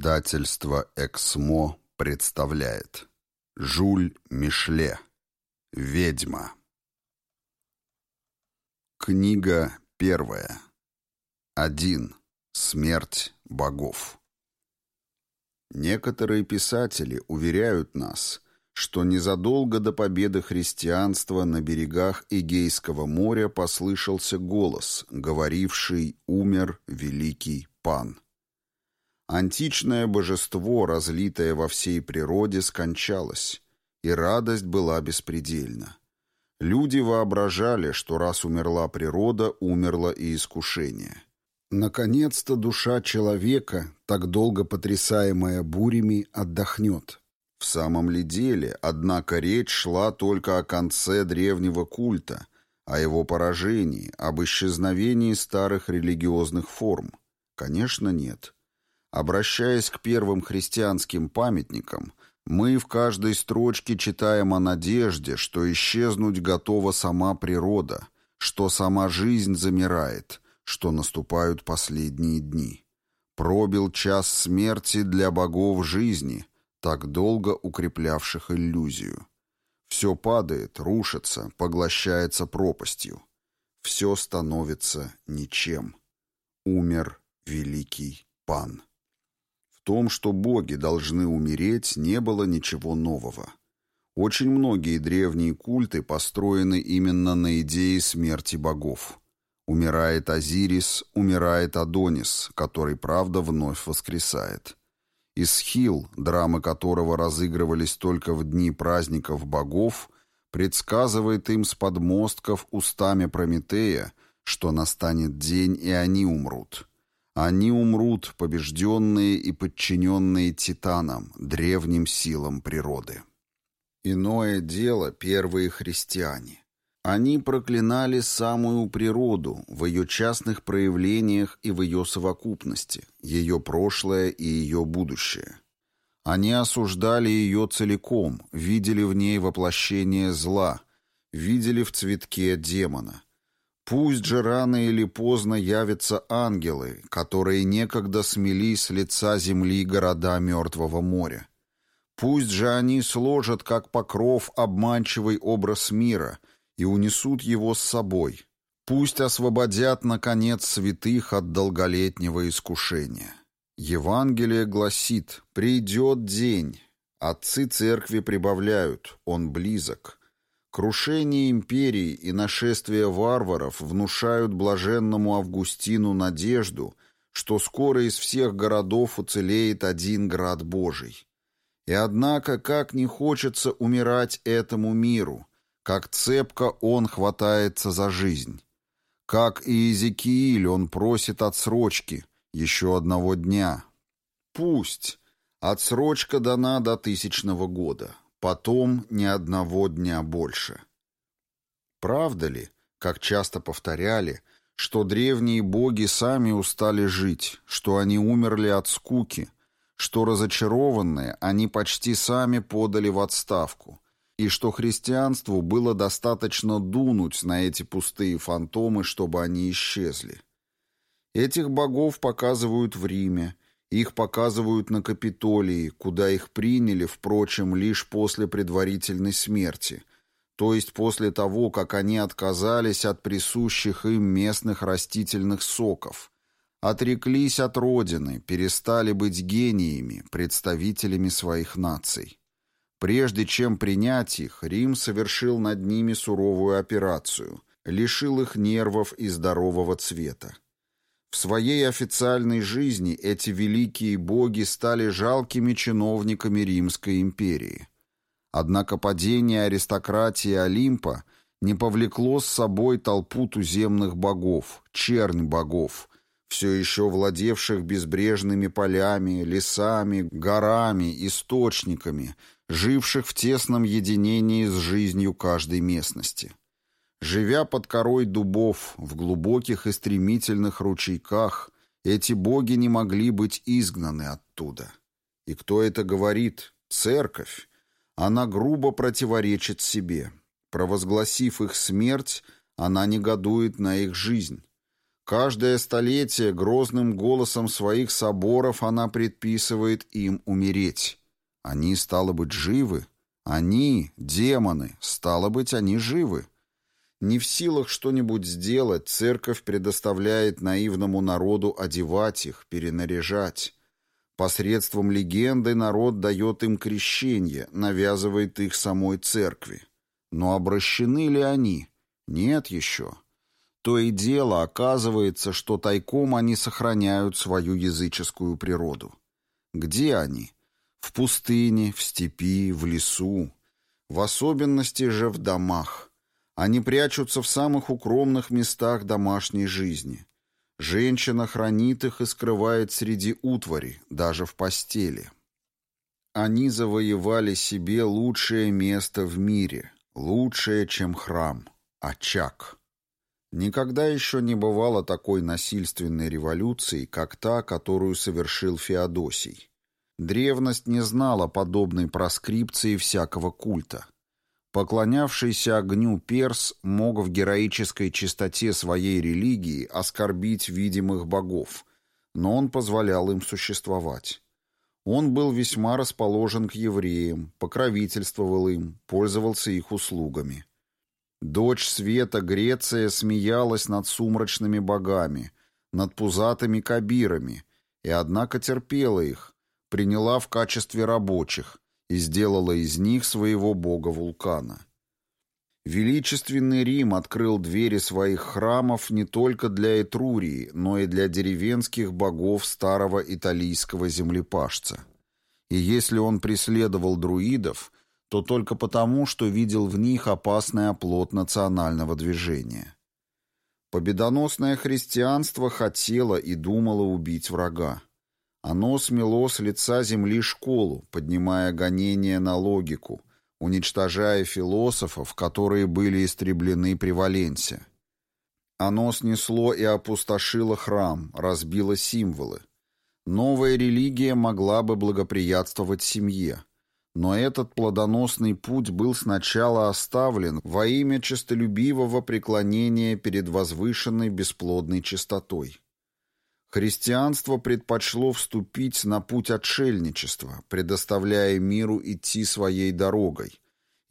Издательство «Эксмо» представляет. Жюль Мишле. «Ведьма» Книга первая. Один. Смерть богов. Некоторые писатели уверяют нас, что незадолго до победы христианства на берегах Эгейского моря послышался голос, говоривший «Умер великий пан». Античное божество, разлитое во всей природе, скончалось, и радость была беспредельна. Люди воображали, что раз умерла природа, умерло и искушение. Наконец-то душа человека, так долго потрясаемая бурями, отдохнет. В самом ли деле, однако, речь шла только о конце древнего культа, о его поражении, об исчезновении старых религиозных форм? Конечно, нет. Обращаясь к первым христианским памятникам, мы в каждой строчке читаем о надежде, что исчезнуть готова сама природа, что сама жизнь замирает, что наступают последние дни. Пробил час смерти для богов жизни, так долго укреплявших иллюзию. Все падает, рушится, поглощается пропастью. Все становится ничем. Умер великий пан том, что боги должны умереть, не было ничего нового. Очень многие древние культы построены именно на идее смерти богов. Умирает Азирис, умирает Адонис, который, правда, вновь воскресает. Исхил, драмы которого разыгрывались только в дни праздников богов, предсказывает им с подмостков устами Прометея, что настанет день, и они умрут. Они умрут, побежденные и подчиненные титанам, древним силам природы. Иное дело первые христиане. Они проклинали самую природу в ее частных проявлениях и в ее совокупности, ее прошлое и ее будущее. Они осуждали ее целиком, видели в ней воплощение зла, видели в цветке демона – Пусть же рано или поздно явятся ангелы, которые некогда смели с лица земли города Мертвого моря. Пусть же они сложат, как покров, обманчивый образ мира и унесут его с собой. Пусть освободят, наконец, святых от долголетнего искушения. Евангелие гласит «Придет день». Отцы церкви прибавляют «Он близок». Крушение империи и нашествие варваров внушают блаженному Августину надежду, что скоро из всех городов уцелеет один град Божий. И однако, как не хочется умирать этому миру, как цепко он хватается за жизнь. Как и Иезекииль он просит отсрочки, еще одного дня. Пусть. Отсрочка дана до тысячного года. Потом ни одного дня больше. Правда ли, как часто повторяли, что древние боги сами устали жить, что они умерли от скуки, что разочарованные они почти сами подали в отставку, и что христианству было достаточно дунуть на эти пустые фантомы, чтобы они исчезли. Этих богов показывают в Риме, их показывают на Капитолии, куда их приняли, впрочем, лишь после предварительной смерти, то есть после того, как они отказались от присущих им местных растительных соков, отреклись от родины, перестали быть гениями, представителями своих наций. Прежде чем принять их, Рим совершил над ними суровую операцию, лишил их нервов и здорового цвета. В своей официальной жизни эти великие боги стали жалкими чиновниками Римской империи. Однако падение аристократии Олимпа не повлекло с собой толпу туземных богов, чернь богов, все еще владевших безбрежными полями, лесами, горами, источниками, живших в тесном единении с жизнью каждой местности. Живя под корой дубов, в глубоких и стремительных ручейках, эти боги не могли быть изгнаны оттуда. И кто это говорит? Церковь. Она грубо противоречит себе. Провозгласив их смерть, она негодует на их жизнь. Каждое столетие грозным голосом своих соборов она предписывает им умереть. Они, стало быть, живы. Они, демоны, стало быть, они живы. Не в силах что-нибудь сделать, церковь предоставляет наивному народу одевать их, перенаряжать. Посредством легенды народ дает им крещение, навязывает их самой церкви. Но обращены ли они? Нет еще. То и дело оказывается, что тайком они сохраняют свою языческую природу. Где они? В пустыне, в степи, в лесу. В особенности же в домах. Они прячутся в самых укромных местах домашней жизни. Женщина хранит их и скрывает среди утвари, даже в постели. Они завоевали себе лучшее место в мире, лучшее, чем храм, очаг. Никогда еще не бывало такой насильственной революции, как та, которую совершил Феодосий. Древность не знала подобной проскрипции всякого культа. Поклонявшийся огню перс мог в героической чистоте своей религии оскорбить видимых богов, но он позволял им существовать. Он был весьма расположен к евреям, покровительствовал им, пользовался их услугами. Дочь света Греция смеялась над сумрачными богами, над пузатыми кабирами, и однако терпела их, приняла в качестве рабочих и сделала из них своего бога-вулкана. Величественный Рим открыл двери своих храмов не только для Этрурии, но и для деревенских богов старого италийского землепашца. И если он преследовал друидов, то только потому, что видел в них опасный оплот национального движения. Победоносное христианство хотело и думало убить врага. Оно смело с лица земли школу, поднимая гонения на логику, уничтожая философов, которые были истреблены при Валенсе. Оно снесло и опустошило храм, разбило символы. Новая религия могла бы благоприятствовать семье, но этот плодоносный путь был сначала оставлен во имя честолюбивого преклонения перед возвышенной бесплодной чистотой. Христианство предпочло вступить на путь отшельничества, предоставляя миру идти своей дорогой,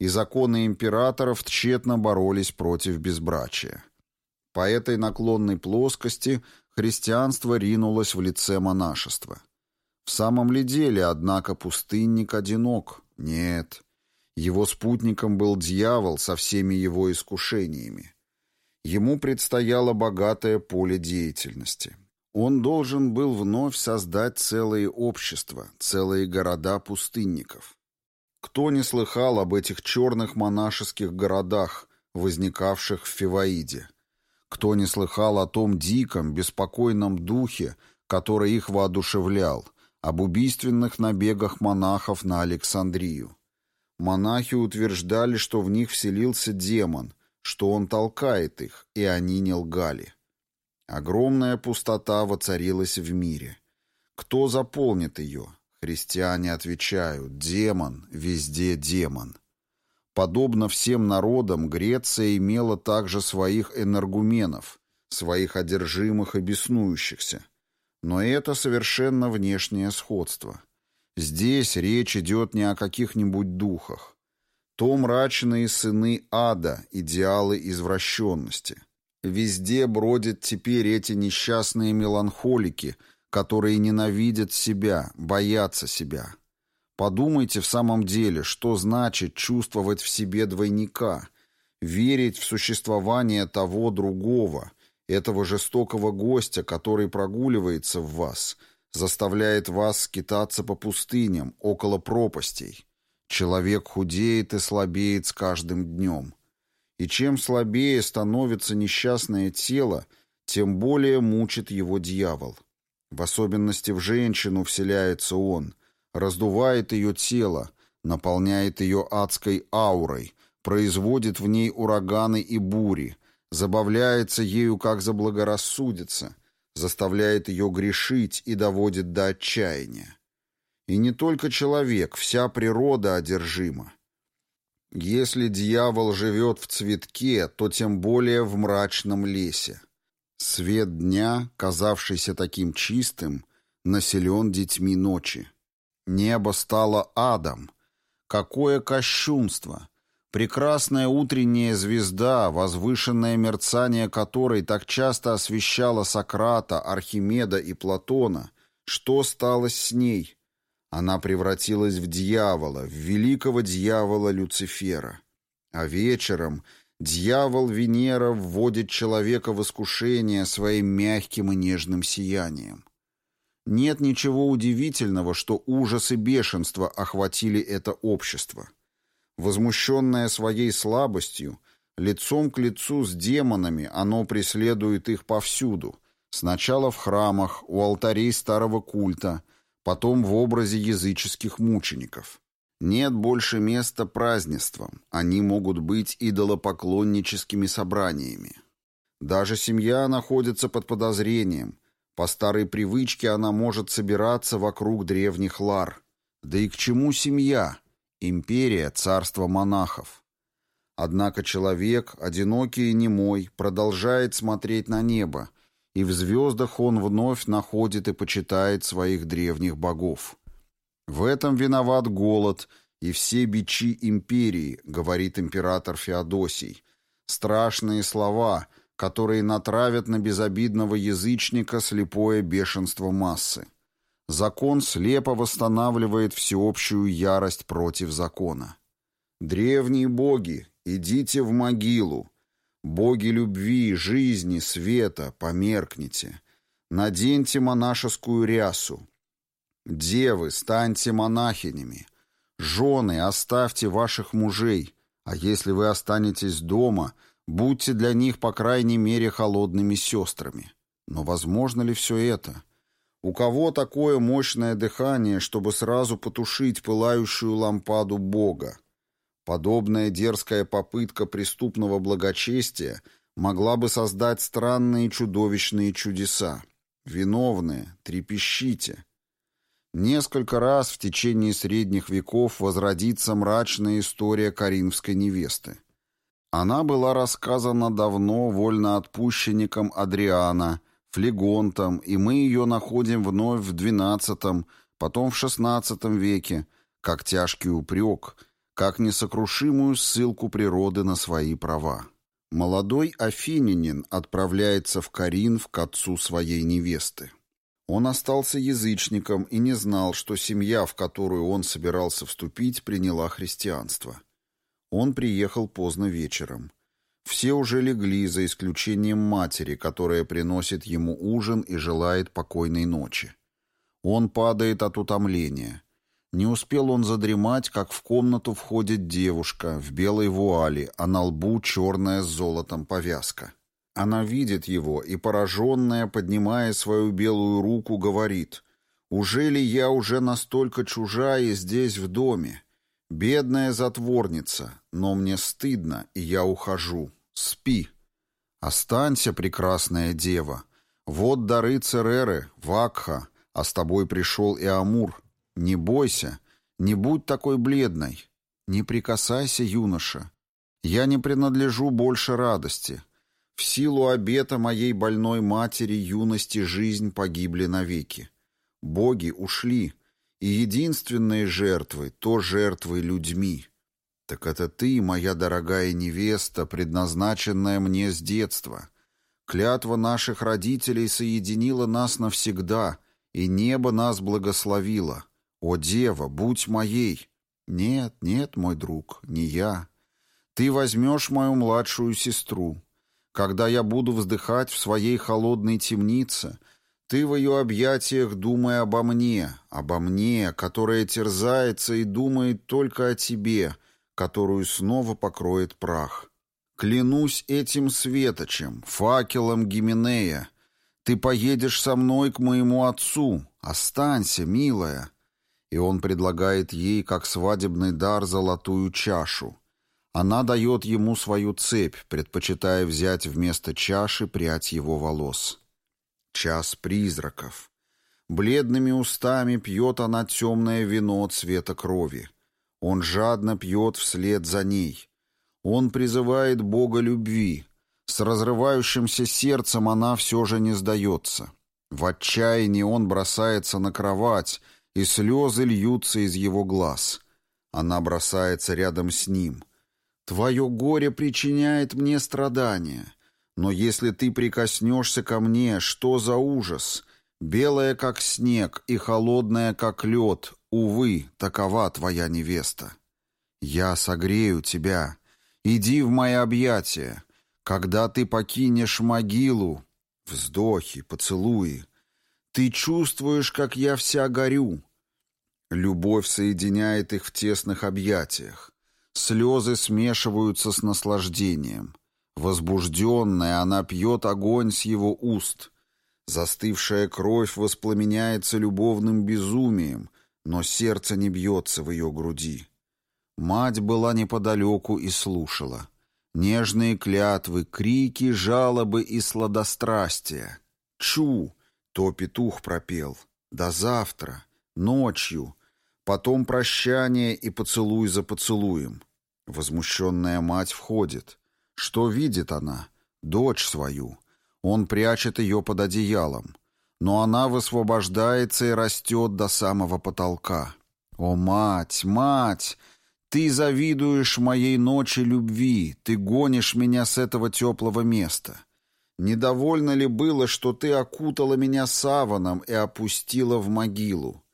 и законы императоров тщетно боролись против безбрачия. По этой наклонной плоскости христианство ринулось в лице монашества. В самом ли деле, однако, пустынник одинок? Нет. Его спутником был дьявол со всеми его искушениями. Ему предстояло богатое поле деятельности – он должен был вновь создать целые общества, целые города пустынников. Кто не слыхал об этих черных монашеских городах, возникавших в Фиваиде? Кто не слыхал о том диком, беспокойном духе, который их воодушевлял, об убийственных набегах монахов на Александрию? Монахи утверждали, что в них вселился демон, что он толкает их, и они не лгали. Огромная пустота воцарилась в мире. Кто заполнит ее? Христиане отвечают «Демон, везде демон». Подобно всем народам, Греция имела также своих энергуменов, своих одержимых и беснующихся. Но это совершенно внешнее сходство. Здесь речь идет не о каких-нибудь духах. То мрачные сыны ада, идеалы извращенности. Везде бродят теперь эти несчастные меланхолики, которые ненавидят себя, боятся себя. Подумайте в самом деле, что значит чувствовать в себе двойника, верить в существование того другого, этого жестокого гостя, который прогуливается в вас, заставляет вас скитаться по пустыням, около пропастей. Человек худеет и слабеет с каждым днем. И чем слабее становится несчастное тело, тем более мучит его дьявол. В особенности в женщину вселяется он, раздувает ее тело, наполняет ее адской аурой, производит в ней ураганы и бури, забавляется ею, как заблагорассудится, заставляет ее грешить и доводит до отчаяния. И не только человек, вся природа одержима. Если дьявол живет в цветке, то тем более в мрачном лесе. Свет дня, казавшийся таким чистым, населен детьми ночи. Небо стало адом. Какое кощунство! Прекрасная утренняя звезда, возвышенное мерцание которой так часто освещало Сократа, Архимеда и Платона, что стало с ней? Она превратилась в дьявола, в великого дьявола Люцифера. А вечером дьявол Венера вводит человека в искушение своим мягким и нежным сиянием. Нет ничего удивительного, что ужас и бешенство охватили это общество. Возмущенное своей слабостью, лицом к лицу с демонами, оно преследует их повсюду, сначала в храмах, у алтарей старого культа, потом в образе языческих мучеников. Нет больше места празднествам, они могут быть идолопоклонническими собраниями. Даже семья находится под подозрением. По старой привычке она может собираться вокруг древних лар. Да и к чему семья? Империя – царство монахов. Однако человек, одинокий и немой, продолжает смотреть на небо, и в звездах он вновь находит и почитает своих древних богов. В этом виноват голод и все бичи империи, говорит император Феодосий. Страшные слова, которые натравят на безобидного язычника слепое бешенство массы. Закон слепо восстанавливает всеобщую ярость против закона. Древние боги, идите в могилу. Боги любви, жизни, света, померкните. Наденьте монашескую рясу. Девы, станьте монахинями. Жены, оставьте ваших мужей, а если вы останетесь дома, будьте для них, по крайней мере, холодными сестрами. Но возможно ли все это? У кого такое мощное дыхание, чтобы сразу потушить пылающую лампаду Бога? Подобная дерзкая попытка преступного благочестия могла бы создать странные чудовищные чудеса. Виновные, трепещите. Несколько раз в течение средних веков возродится мрачная история Каринской невесты. Она была рассказана давно вольноотпущенником Адриана, Флегонтом, и мы ее находим вновь в XII, потом в XVI веке, как тяжкий упрек, как несокрушимую ссылку природы на свои права. Молодой афининин отправляется в Каринф к отцу своей невесты. Он остался язычником и не знал, что семья, в которую он собирался вступить, приняла христианство. Он приехал поздно вечером. Все уже легли, за исключением матери, которая приносит ему ужин и желает покойной ночи. Он падает от утомления. Не успел он задремать, как в комнату входит девушка в белой вуале, а на лбу черная с золотом повязка. Она видит его и, пораженная, поднимая свою белую руку, говорит, «Уже ли я уже настолько чужая здесь в доме? Бедная затворница, но мне стыдно, и я ухожу. Спи. Останься, прекрасная дева. Вот дары Цереры, Вакха, а с тобой пришел и Амур. Не бойся, не будь такой бледной. Не прикасайся, юноша. Я не принадлежу больше радости». В силу обета моей больной матери юности жизнь погибли навеки. Боги ушли, и единственные жертвы — то жертвы людьми. Так это ты, моя дорогая невеста, предназначенная мне с детства. Клятва наших родителей соединила нас навсегда, и небо нас благословило. О, дева, будь моей! Нет, нет, мой друг, не я. Ты возьмешь мою младшую сестру, когда я буду вздыхать в своей холодной темнице, ты в ее объятиях думай обо мне, обо мне, которая терзается и думает только о тебе, которую снова покроет прах. Клянусь этим светочем, факелом Гименея. Ты поедешь со мной к моему отцу. Останься, милая. И он предлагает ей, как свадебный дар, золотую чашу. Она дает ему свою цепь, предпочитая взять вместо чаши прядь его волос. Час призраков. Бледными устами пьет она темное вино цвета крови. Он жадно пьет вслед за ней. Он призывает Бога любви. С разрывающимся сердцем она все же не сдается. В отчаянии он бросается на кровать, и слезы льются из его глаз. Она бросается рядом с ним. «Твое горе причиняет мне страдания. Но если ты прикоснешься ко мне, что за ужас? Белая, как снег, и холодная, как лед. Увы, такова твоя невеста. Я согрею тебя. Иди в мои объятия. Когда ты покинешь могилу, вздохи, поцелуи, ты чувствуешь, как я вся горю. Любовь соединяет их в тесных объятиях. Слезы смешиваются с наслаждением. Возбужденная, она пьет огонь с его уст. Застывшая кровь воспламеняется любовным безумием, но сердце не бьется в ее груди. Мать была неподалеку и слушала. Нежные клятвы, крики, жалобы и сладострастия. «Чу!» — то петух пропел. «До завтра! Ночью!» Потом прощание и поцелуй за поцелуем. Возмущенная мать входит. Что видит она? Дочь свою. Он прячет ее под одеялом. Но она высвобождается и растет до самого потолка. О, мать, мать! Ты завидуешь моей ночи любви, ты гонишь меня с этого теплого места. Недовольно ли было, что ты окутала меня саваном и опустила в могилу?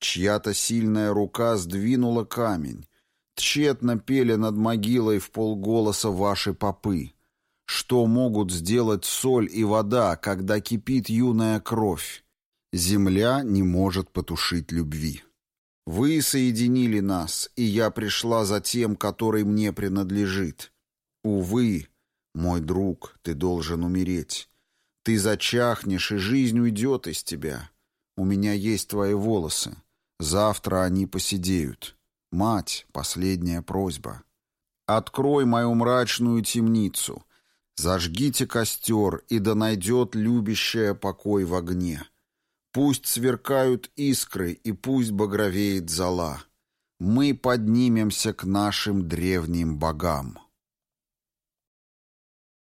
Чья-то сильная рука сдвинула камень, Тщетно пели над могилой в полголоса ваши попы. Что могут сделать соль и вода, когда кипит юная кровь? Земля не может потушить любви. Вы соединили нас, и я пришла за тем, который мне принадлежит. Увы, мой друг, ты должен умереть. Ты зачахнешь, и жизнь уйдет из тебя. У меня есть твои волосы. Завтра они поседеют. Мать, последняя просьба. Открой мою мрачную темницу. Зажгите костер, и да найдет любящая покой в огне. Пусть сверкают искры, и пусть багровеет зола. Мы поднимемся к нашим древним богам».